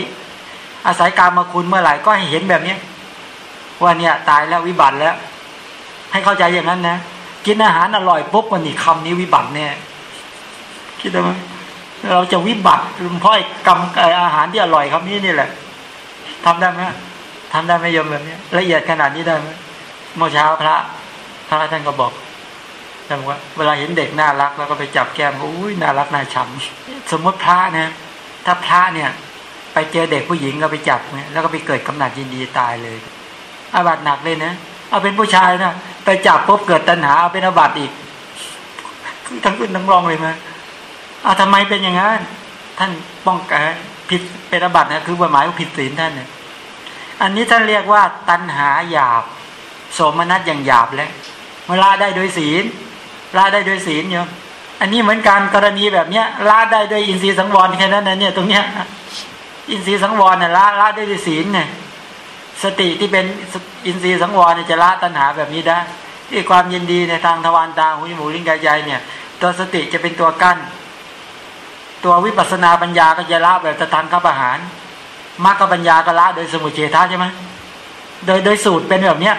Speaker 1: อาศัยกรรมคุณเมื่อไหร่ก็ให้เห็นแบบนี้ว่าเนี่ยตายแล้ววิบัติแล้ว ให้เข้าใจอย่างนั้นนะกินอาหารอร่อยปุ๊บวันนี้คำนี้วิบัติแน่คิดได้ไหมเราจะวิบัติเพราะกรรมอาหารที่อร่อยคำนี้นี่แหละทำได้ไหมทำได้ไหมยมแบบนี้ละเอียดขนาดนี้ได้ไหมเมื่อเช้าพระพระท่านก็บอก ท่านว่าเวลาเห็นเด็กน่ารักแล้วก็ไปจับแก้มอุ้ยน่ารักน่าชังสมมติพระนะถ้าพระเนี่ย ไปเจอเด็กผู้หญิงก็ไปจับเนี่ยแล้วก็ไปเกิดกำหนัดยินดีตายเลยอาบัติหนักเลยนะเอาเป็นผู้ชายนะไปจับปุ๊บเกิดตัณหาเอาเป็นอาบัติอีกทั้งขึ้นทั้งรองเลยไหมเอาทำไมเป็นอย่างนั้นท่านป้องกันผิดเป็นอาบัตินะคือหมายว่าผิดศีลท่านเนี่ยอันนี้ท่านเรียกว่าตัณหาหยาบ โสมนัสอย่างหยาบแล้วเวลาได้โดยศีล ละได้โดยศีลเนาะอันนี้เหมือนการกรณีแบบเนี้ยละได้โดยอินทรีย์สังวรแค่นั้นนะเนี่ยตรงเนี้ยอินทรีย์สังวรเนี่ยละละได้ด้วยศีลเนี่ยสติที่เป็นอินทรีย์สังวรเนี่ยจะละตัณหาแบบนี้ได้ที่ความยินดีในทางทวารตาหูจมูกลิ้นกายใจเนี่ย ตัวสติจะเป็นตัวกั้น ตัววิปัสนาปัญญาก็จะละแบบตะทางข้าประหารมรรคปัญญาก็ละโดยสมุเฉทาใช่ไหมโดยโดยสูตรเป็นแบบเนี้ย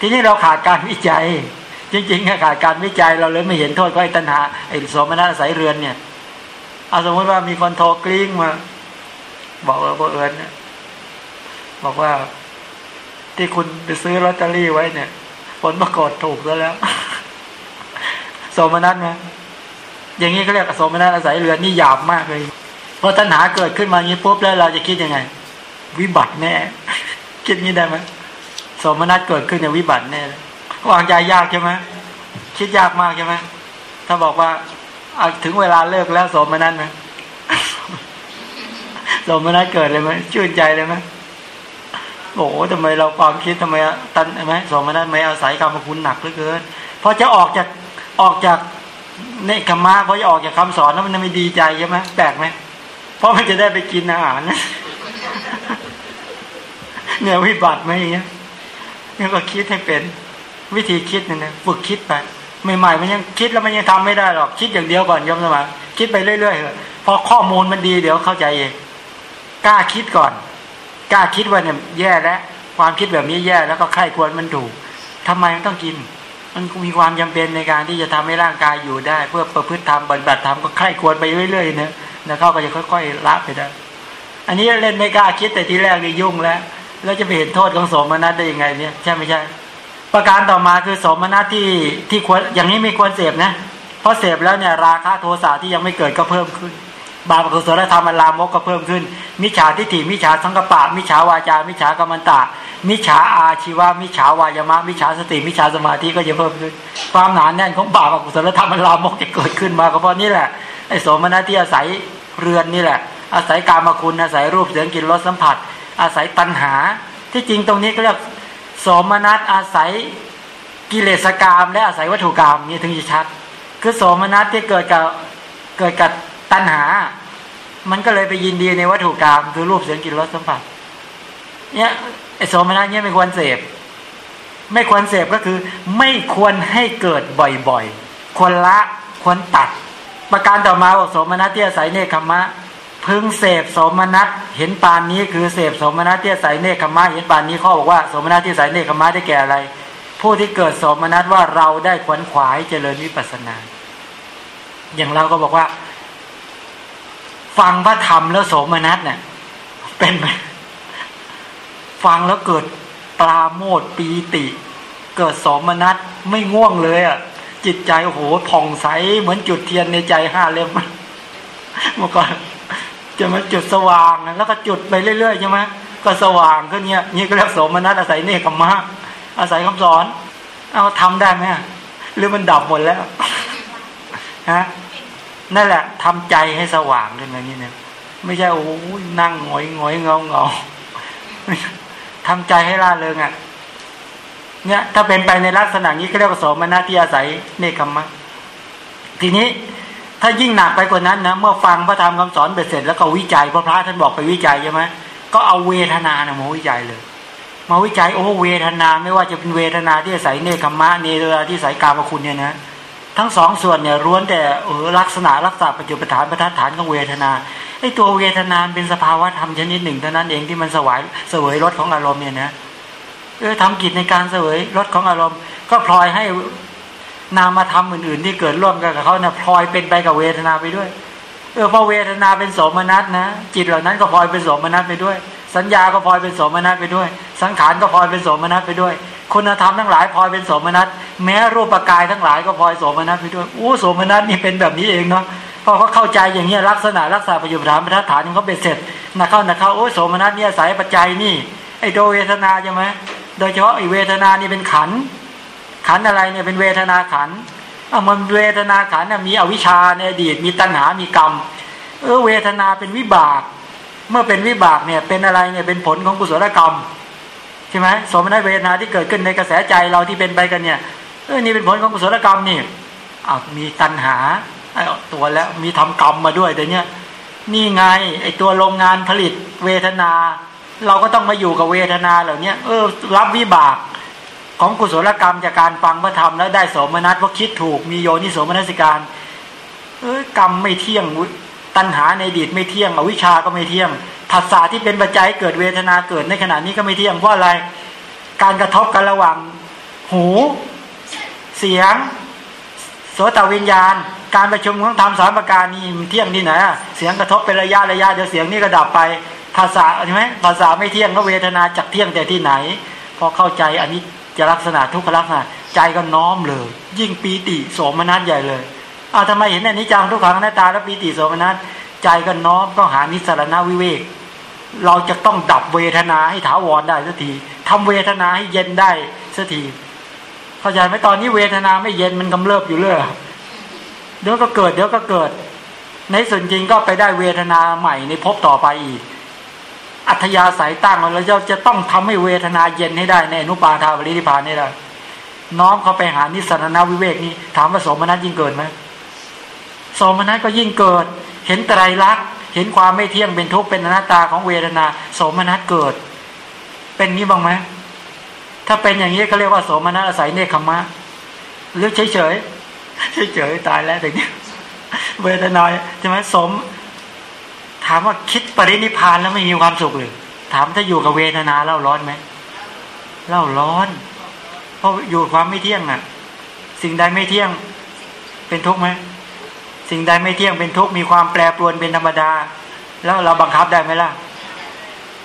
Speaker 1: ทีนี้เราขาดการวิจัย จริงๆขาดการวิจัยเราเลยไม่เห็นโทษก็ไอ้ตัณหาไอ้สมณะสายเรือนเนี่ยเอาสมมติว่ามีคนโทรกลิ้งมา บอกว่าบังเอิญเนี่ยบอกว่า ที่คุณไปซื้อลอตเตอรี่ไว้เนี่ย ผลปรากฏถูกแล้วสมนัตไหมอย่างนี้เขาเรียกสมนัตอาศัยเรือนนี่หยาบมากเลยพอตัณหาเกิดขึ้นมาอย่างนี้ปุ๊บแล้วเราจะคิดยังไง วิบัติแน่ คิดงี้ได้ไหมสมนัตเกิดขึ้นอย่างวิบัติแน่ วางใจยากใช่ไหมคิดยากมากใช่ไหมถ้าบอกว่าถึงเวลาเลิกแล้วสมนัตไหมสมนัตเกิดเลยไหมชื่นใจเลยไหมโอ้โหทำไมเราความคิดทำไมตันไหมสมนัตไม่อาศัยกรรมคุณหนักเหลือเกินพอจะออกจากออกจากเนคขมาพอจะออกจากคำสอนแล้วมันไม่ดีใจใช่ไหมแปลกไหมเพราะมันจะได้ไปกินอาหารเนี่ยวิบัติไหมอย่างเงี้ยนี่ก็คิดให้เป็น วิธีคิดเนี่ยนะฝึกคิดไปใหม่ๆมันยังคิดแล้วมันยังทำไม่ได้หรอกคิดอย่างเดียวก่อนยอมสมาคิดไปเรื่อยๆเถอะพอข้อมูลมันดีเดี๋ยวเข้าใจเองกล้าคิดก่อนกล้าคิดว่าเนี่ยแย่แล้วความคิดแบบนี้แย่แล้วก็ไข้ควรมันถูกทำไมมันต้องกิน มันมีความจำเป็นในการที่จะทำให้ร่างกายอยู่ได้ เพื่อประพฤติธรรมปฏิบัติธรรมก็ไข้ควรไปเรื่อยๆนะแล้วเขาก็จะค่อย ๆละไปได้อันนี้เล่นไม่กล้าคิดแต่ทีแรกนี่ยุ่งแล้ว แล้วจะไปเห็นโทษของสมนัตได้ยังไงเนี่ยใช่ไม่ใช่ ประการต่อมาคือสมนัตที่ที่ควรอย่างนี้ไม่ควรเสพนะเพราะเสพแล้วเนี่ยราคะโทสะที่ยังไม่เกิดก็เพิ่มขึ้น บาปกุศลธรรมลามกก็เพิ่มขึ้น มิจฉาทิฏฐิมิจฉาสังกปะ มิจฉาวาจา มิจฉากรรมตะ มิจฉาอาชีวะมิจฉาวายามะมิจฉาสติมิจฉาสมาธิก็จะเพิ่มขึ้น ความหนาแน่นของบาปกุศลธรรมลามกจะเกิดขึ้นมาก็เพราะนี่แหละไอ้สมนัตที่อาศัยเรือนนี่แหละ อาศัยกามคุณอาศัยรูปเสียงกลิ่นรสสัมผัส อาศัยตัณหาที่จริงตรงนี้ก็เรียก สมนัตอาศัยกิเลสกรรมและอาศัยวัตถุกรรมนี่ถึงจะชัด คือสมนัตที่เกิดกับเกิดกับตัณหา มันก็เลยไปยินดีในวัตถุกรรมคือรูปเสียงกลิ่นรสสัมผัสเนี่ยไอ้สมนัตเนี่ยไม่ควรเสพ ไม่ควรเสพก็คือ ไม่ควรให้เกิดบ่อยๆ ควรละควรตัด ประการต่อมาบอกสมนัตที่อาศัยเนคขมะ พึงเสพสมนัตเห็นปานนี้คือเสพสมนัตที่ใส่เนคขมาเห็นปานนี้ข้อบอกว่าสมนัตที่ใส่เนคขมาได้แก่อะไร ผู้ที่เกิดสมนัตว่าเราได้ขวนขวายเจริญวิปัสนา อย่างเราก็บอกว่า ฟังพระธรรมแล้วสมนัตเนี่ยเป็นไหมฟังแล้วเกิดปลาโมดปีติ เกิดสมนัตไม่ง่วงเลยอะจิตใจโอ้โหผ่องใสเหมือนจุดเทียนในใจห้าเล่มเมื่อก่อน จะมาจุดสว่างแล้วก็จุดไปเรื่อยๆใช่ไหมก็สว่างก็เนี้ยนี่ก็เรียกสมนัตอาศัยเนคขมะอาศัยคำสอน เอาทำได้ไหมหรือมันดับหมดแล้วฮะนั่นแหละทำใจให้สว่างขึ้นมานี่เนี่ยไม่ใช่โอ้ยนั่งหงอยหงอยเงาเงาทำใจให้ร่าเริงอะ เนี่ย ถ้าเป็นไปในลักษณะนี้ก็เรียกว่าสมนัตที่อาศัยเนคขมะทีนี้ ถ้ายิ่งหนักไปกว่านั้นนะเมื่อฟังพระธรรมคำสอนเบ็ดเสร็จแล้วก็วิจัยพระพระท่านบอกไปวิจัยใช่ไหมก็เอาเวทนาเนี่ยมาวิจัยเลย มาวิจัยโอ้เวทนาไม่ว่าจะเป็นเวทนาที่อาศัยเนคขมะเนรที่อาศัยกามคุณเนี่ยนะทั้งสองส่วนเนี่ยล้วนแต่เออลักษณะรักษาปัจจุบันฐานประทัดฐานของเวทนาไอ้ตัวเวทนาเป็นสภาวะธรรมชนิดหนึ่งเท่านั้นเองที่มันสวายเสวยรสของอารมณ์เนี่ยนะเออทำกิจในการเสวยรสของอารมณ์ ก็พลอยให้ นามธรรมอื่นๆ ที่เกิดร่วมกันกับเขาเนี่ยพลอยเป็นไปกับเวทนาไปด้วย เออพอเวทนาเป็นโสมนัสนะ จิตเหล่านั้นก็พลอยเป็นโสมนัสไปด้วย สัญญาก็พลอยเป็นโสมนัสไปด้วย สังขารก็พลอยเป็นโสมนัสไปด้วย คุณธรรมทั้งหลายพลอยเป็นโสมนัสแม้รูปกายทั้งหลายก็พลอยโสมนัสไปด้วยอู้โสมนัสนี่เป็นแบบนี้เองเนาะพอเขาเข้าใจอย่างนี้ลักษณะรักษาประโยชน์ฐานประทัดฐานเขาเป็นเสร็จนะเข้านะเข้าโอ้โสมนัสเนี่ยสายปัจจัยนี่ไอโดเวทนาใช่ไหมโดยเฉพาะไอเวทนานี่เป็นขัน ขันอะไรเนี่ยเป็นเวทนาขันเอามันเวทนาขันมีอวิชชาในอดีตมีตัณหามีกรรม เออเวทนาเป็นวิบาก เมื่อเป็นวิบากเนี่ยเป็นอะไรเนี่ยเป็นผลของกุศลกรรมใช่ไหมสมนัตเวทนาที่เกิดขึ้นในกระแสใจเราที่เป็นไปกันเนี่ยเออนี่เป็นผลของกุศลกรรมนี่อ้าวมีตัณหาไอ้ตัวแล้วมีทำกรรมมาด้วยแต่เนี้ยนี่ไงไอ้ตัวโรงงานผลิตเวทนา เราก็ต้องมาอยู่กับเวทนาเหล่านี้เออ รับวิบาก ของกุศลกรรมจากการฟังพระธรรมแล้วได้สมนัตว่าคิดถูกมีโยนิโสมนัสิการเออกรรมไม่เที่ยงตัณหาในอดีตไม่เที่ยงอวิชาก็ไม่เที่ยงผัสสะที่เป็นปัจจัยเกิดเวทนาเกิดในขณะนี้ก็ไม่เที่ยงเพราะอะไร การกระทบกันระหว่างหู เสียง โสตวิญญาณ การประชุมของธรรมสามประการนี้เที่ยงที่ไหนเสียงกระทบเป็นระยะระยะเดี๋ยวเสียงนี้ก็ดับไปภาษาใช่ไหมภาษาไม่เที่ยงก็เวทนาจักเที่ยงแต่ที่ไหน พอเข้าใจอันนี้ จะลักษณะทุกขลักษณะใจก็น้อมเลย ยิ่งปีติโสมนัสใหญ่เลยอ้าวทำไมเห็นอันนี้จังทุกขังหน้าตา แล้วปีติโสมนัสใจก็น้อมต้องหานิสรณวิเวก เราจะต้องดับเวทนาให้ถาวรได้สักทีทำเวทนาให้เย็นได้สักทีเข้าใจไหมตอนนี้เวทนาไม่เย็นมันกำเริบอยู่เรื่อยเดี๋ยวก็เกิดเดี๋ยวก็เกิด ในส่วนจริงก็ไปได้เวทนาใหม่ในภพต่อไปอีก อัธยาศัยตั้งแล้วเราจะต้องทำให้เวทนาเย็นให้ได้ในอนุปาทาวริธิพานนี่แหละน้อมเขาไปหานิสรณวิเวกนี้ ถามว่าสมนัตยิ่งเกิดไหมสมนัตก็ยิ่งเกิด เห็นไตรลักษณ์เห็นความไม่เที่ยงเป็นทุกข์เป็นอนัตตาของเวทนา สมนัสเกิด เป็นนี้บ้างไหมถ้าเป็นอย่างนี้ก็เรียกว่า สมนัสอาศัยเนคขมะหรือเฉยเฉยเฉยๆตายแล้วแต่นี้เวทนาใช่ไหมสม ถามว่าคิดปรินิพานแล้วไม่มีความสุขหรือถามถ้าอยู่กับเวทนาเล่าร้อนไหมเล่าร้อน เพราะอยู่ความไม่เที่ยงอะ สิ่งใดไม่เที่ยง เป็นทุกข์ไหมสิ่งใดไม่เที่ยงเป็นทุกข์มีความแปรปรวนเป็นธรรมดา แล้วเราบังคับได้ไหมล่ะ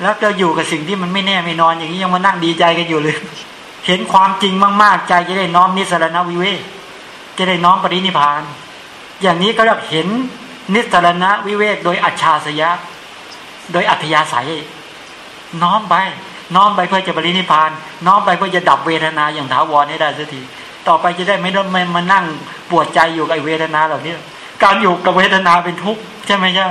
Speaker 1: แล้วจะอยู่กับสิ่งที่มันไม่แน่ไม่นอนอย่างนี้ยังมานั่งดีใจกันอยู่เลย เห็นความจริงมาก ๆ ใจจะได้น้อมนิสรณวิเวกจะได้น้อมปรินิพาน อย่างนี้ก็เรียกเห็น นิสรณวิเวกโดยอัจฉริยะ โดยอัธยาศัย น้อมไป น้อมไปเพื่อจะปรินิพาน น้อมไปเพื่อจะดับเวทนาอย่างถาวรให้ได้สักที ต่อไปจะได้ไม่ต้องมานั่งปวดใจอยู่กับเวทนาเหล่านี้ การอยู่กับเวทนาเป็นทุกข์ใช่ไหมใช่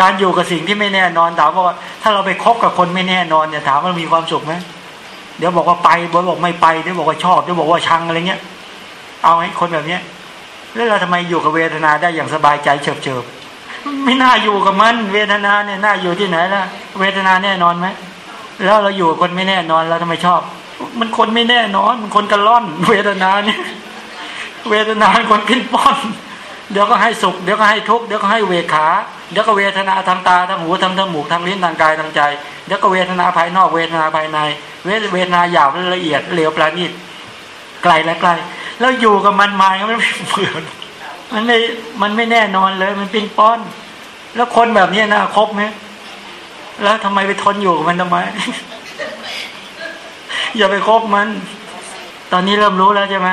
Speaker 1: การอยู่กับสิ่งที่ไม่แน่นอนถามว่า ถ้าเราไปคบกับคนไม่แน่นอนเนี่ยถามว่ามีความสุขไหมเดี๋ยวบอกว่าไปเดี๋ยวบอกไม่ไปเดี๋ยวบอกว่าชอบเดี๋ยวบอกว่าชังอะไรเงี้ย เอาให้คนแบบเนี้ย แล้วเราทำไมอยู่กับเวทนาได้อย่างสบายใจเฉิบเฉิบไม่น่าอยู่กับมัน เวทนาเนี่ยน่าอยู่ที่ไหนล่ะ เวทนาแน่นอนไหมแล้วเราอยู่กับคนไม่แน่นอนเราทำไมชอบ มันคนไม่แน่นอน มันคนกระล่อน เวทนาเนี่ยเวทนาคนพินป้อน เดี๋ยวก็ให้สุขเดี๋ยวก็ให้ทุกข์เดี๋ยวก็ให้เวขาเดี๋ยวก็เวทนาทางตาทางหูทางจมูกทางลิ้นทางกายทางใจเดี๋ยวก็เวทนาภายนอกเวทนาภายใน เวทนาหยาบละเอียดเหลวปราณีต ไกลและไกล แล้วอยู่กับมันมามันไม่เบื่อมันไม่มันไม่แน่นอนเลย มันเป็นป้อน แล้วคนแบบนี้นะครบไหมแล้วทำไมไปทนอยู่กับมันทำไม อย่าไปคบมัน ตอนนี้เริ่มรู้แล้วใช่ไหม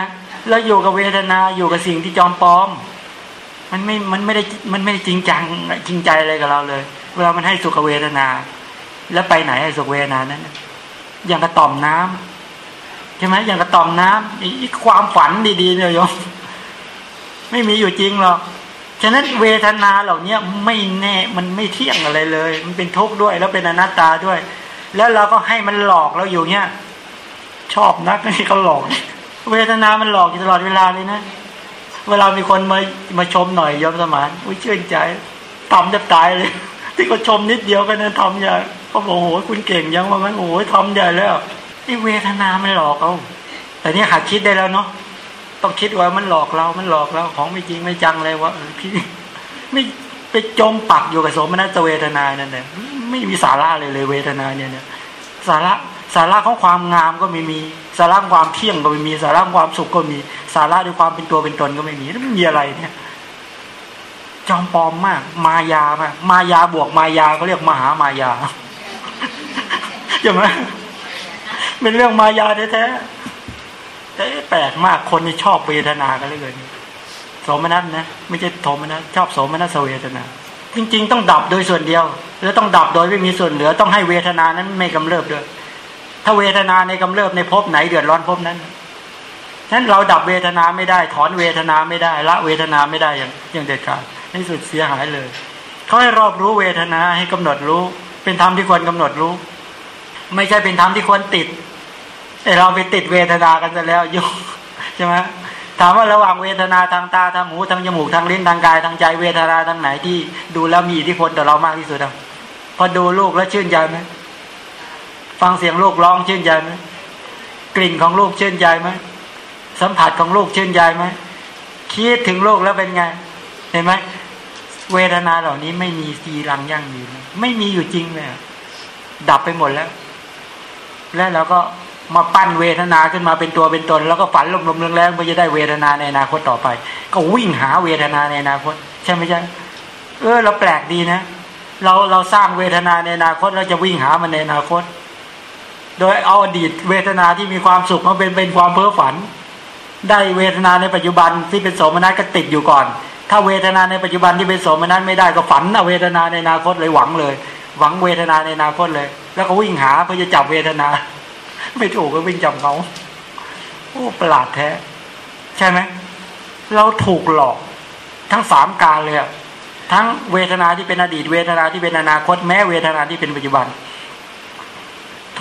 Speaker 1: แล้วอยู่กับเวทนาอยู่กับสิ่งที่จอมปลอม มันไม่มันไม่ได้มันไม่ได้จริงจังจริงใจอะไรกับเราเลยเวลามันให้สุขเวทนา แล้วไปไหนให้สุขเวทนานั้นอย่างกระต่อมน้ำ ใช่ไหมอย่างกระตอมน้ำอีความฝันดีๆเนี่ยโยมไม่มีอยู่จริงหรอกฉะนั้นเวทนาเหล่านี้ไม่แน่มันไม่เที่ยงอะไรเลย มันเป็นทุกข์ด้วย แล้วเป็นอนัตตาด้วย แล้วเราก็ให้มันหลอกเราอยู่เนี้ยชอบนักนี่เขาหลอก เวทนามันหลอกอยู่ตลอดเวลาเลยนะเวลามีคนมามาชมหน่อยยอมสมานอุ้ยชื่นใจทำจะตายเลย ที่เขาชมนิดเดียวก็นั้นทำใหญ่เขาบอกโอ้โหคุณเก่งยังว่างั้นโอ้โหทำใหญ่แล้ว นี่เวทนามันหลอกเอาแต่นี่หัดคิดได้แล้วเนาะต้องคิดว่ามันหลอกเรา มันหลอกเราของไม่จริงไม่จังเลยว่าพี่ไม่ไปจมปักอยู่กับสมนัตเวทนานั่นแหละไม่มีสาระเลยเลยเวทนาเนี่ยเนี่ยสาระสาระของความงามก็ไม่มีสาระความเที่ยงก็ไม่มีสาระความสุขก็มีสาระด้วยความเป็นตัวเป็นตนก็ไม่มีไม่มีอะไรเนี่ย จอมปลอมมาก มายามากมายาบวกมายาเขาเรียกมหามายาใช่ไหม เป็นเรื่องมายาแท้ๆแต่แปลกมากคนที่ชอบเวทนากันเลยเกินโสมนัสนะ ไม่ใช่โทมนัสชอบโสมนัสเวทนา จริง ๆ ต้องดับโดยส่วนเดียว แล้วต้องดับโดยไม่มีส่วนเหลือ ต้องให้เวทนานั้นไม่กำเริบด้วย ถ้าเวทนาในกำเริบในภพไหนเดือดร้อนภพนั้นฉะนั้นเราดับเวทนาไม่ได้ ถอนเวทนาไม่ได้ ละเวทนาไม่ได้อย่างอย่างเด็ดขาดในสุดเสียหายเลยเขาให้รอบรู้เวทนาให้กำหนดรู้ เป็นธรรมที่ควรกำหนดรู้ ไม่ใช่เป็นธรรมที่ควรติดแต่เราไปติดเวทนากันซะแล้วโยใช่ไหมถามว่าระหว่างเวทนาทางตาทางหูทางจมูกทางลิ้นทางกายทางใจเวทนาทางไหนที่ดูแล้วมีอิทธิพลต่อเรามากที่สุดอะพอดูลูกแล้วชื่นใจไหมฟังเสียงลูกร้องชื่นใจไหมกลิ่นของลูกชื่นใจไหมสัมผัสของลูกชื่นใจไหมคิดถึงลูกแล้วเป็นไง เห็นไหมเวทนาเหล่านี้ไม่มีสีรังยั่งยืนไม่มีอยู่จริงเลยดับไปหมดแล้ว แล้วเราก็มาปั้นเวทนาขึ้นมาเป็นตัวเป็นตน แล้วก็ฝันลมๆแรงๆเพื่อจะได้เวทนาในอนาคตต่อไป ก็วิ่งหาเวทนาในอนาคต ใช่ไหมใช่เออเราแปลกดีนะ เราเราสร้างเวทนาในอนาคตเราจะวิ่งหามันในอนาคต โดยเอาอดีตเวทนาที่มีความสุขมาเป็นเป็นความเพ้อฝัน ได้เวทนาในปัจจุบันที่เป็นโสมนัสก็ติดอยู่ก่อน ถ้าเวทนาในปัจจุบันที่เป็นโสมนัสไม่ได้ก็ฝันเอาเวทนาในอนาคตเลยหวังเลย หวังเวทนาในอนาคตเลย แล้วก็วิ่งหาเพื่อจะจับเวทนา ไม่ถูกก็วิ่งจับเขาโอ้ประหลาดแท้ ใช่ไหมเราถูกหลอก ทั้งสามการเลยทั้งเวทนาที่เป็นอดีต เวทนาที่เป็นอนาคตแม้เวทนาที่เป็นปัจจุบัน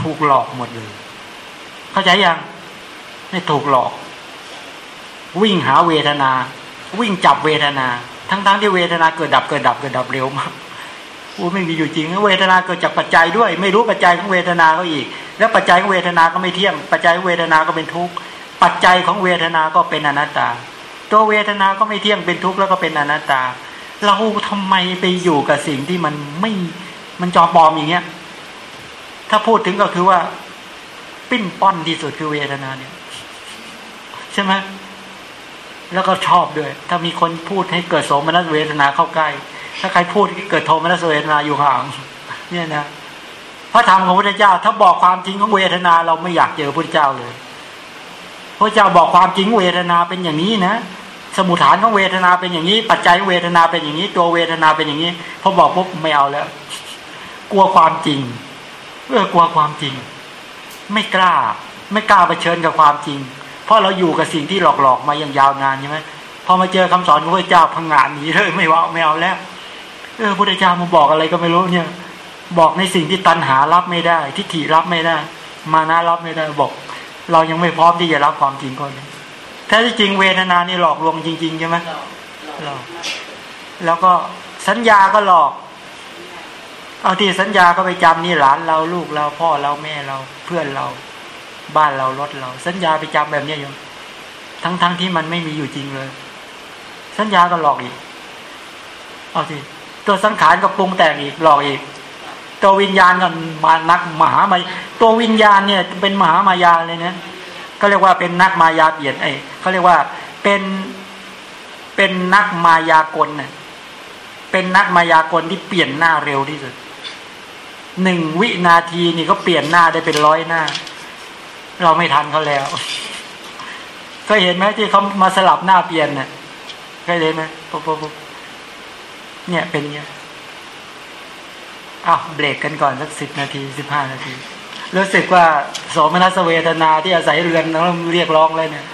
Speaker 1: ถูกหลอกหมดเลย เข้าใจยังไม่ถูกหลอก วิ่งหาเวทนา วิ่งจับเวทนา ทั้งๆทที่เวทนาเกิดดับเกิดดับเกิดดับเร็วมาก โอ้ไม่มีอยู่จริงเวทนาเกิดจากปัจจัยด้วย ไม่รู้ปัจจัยของเวทนาก็อีก แล้วปัจจัยของเวทนาก็ไม่เที่ยง ปัจจัยเวทนาก็เป็นทุกข์ ปัจจัยของเวทนาก็เป็นอนัตตา ตัวเวทนาก็ไม่เที่ยงเป็นทุกข์แล้วก็เป็นอนัตตา เราทำไมไปอยู่กับสิ่งที่มันไม่มันจอปลอมอย่างเงี้ย ถ้าพูดถึงก็คือว่า ปิ้นป้อนที่สุดคือเวทนาเนี่ย ใช่ไหมแล้วก็ชอบด้วย ถ้ามีคนพูดให้เกิดโสมนัสเวทนาเข้าใกล้ ถ้าใครพูดเกิดโทมนัสเวทนาอยู่ห่าง เนี่ยนะพระธรรมของพระเจ้า ถ้าบอกความจริงของเวทนา เราไม่อยากเจอพระเจ้าเลยพระเจ้าบอกความจริงเวทนาเป็นอย่างนี้นะสมุทฐานของเวทนาเป็นอย่างนี้ ปัจจัยเวทนาเป็นอย่างนี้ ตัวเวทนาเป็นอย่างนี้พอบอกปุ๊บไม่เอาแล้ว กลัวความจริงเออกลัวความจริง ไม่กล้า ไม่กล้าเผชิญกับความจริง เพราะเราอยู่กับสิ่งที่หลอกๆมาอย่างยาวนานใช่ไหมพอมาเจอคำสอนของพระเจ้าพังงานหนีเลยไม่ว่าไม่เอาแล้ว เออพระเจ้ามาบอกอะไรก็ไม่รู้เนี่ย บอกในสิ่งที่ตันหารับไม่ได้ ทิฏฐิรับไม่ได้ มานะรับไม่ได้บอก เรายังไม่พร้อมที่จะรับความจริงก่อนแท้ที่จริงเวทนานี่หลอกลวงจริงๆใช่ไหมหลอกแล้วก็สัญญาก็หลอก เอาที่สัญญาก็ไปจำนี่หลานเราลูกเราพ่อเราแม่เราเพื่อนเรา บ้านเรารถเรา สัญญาไปจำแบบนี้อยู่ทั้งๆทที่มันไม่มีอยู่จริงเลย สัญญาก็หลอกอีก เอาสิ ตัวสังขารก็ปรุงแต่งอีกหลอกอีก ตัววิญญาณก็มานักมหามายตัววิญญาณเนี่ยเป็นมหามายาเลยเนะก็เรียกว่าเป็นนักมายาเปลี่ยนไอ้เขาเรียกว่าเป็นเป็นนักมายากลเนี่ยเป็นนักมายากลที่เปลี่ยนหน้าเร็วที่สุดหนึ่งวินาทีนี่ก็เปลี่ยนหน้าได้เป็นร้อยหน้า เราไม่ทันเขาแล้วเคยเห็นไหมที่เขามาสลับหน้าเปลี่ยนเนี่ยเคยเห็นไหมปุ๊บปุ๊บปุ๊บ เนี่ยเป็นเงี้ยอ้าวเบรกกันก่อนสักสิบนาทีสิบห้านาที รู้สึกว่าโสมนัสเวทนาที่อาศัยเรือนต้องเรียกร้องเลยเนี่ย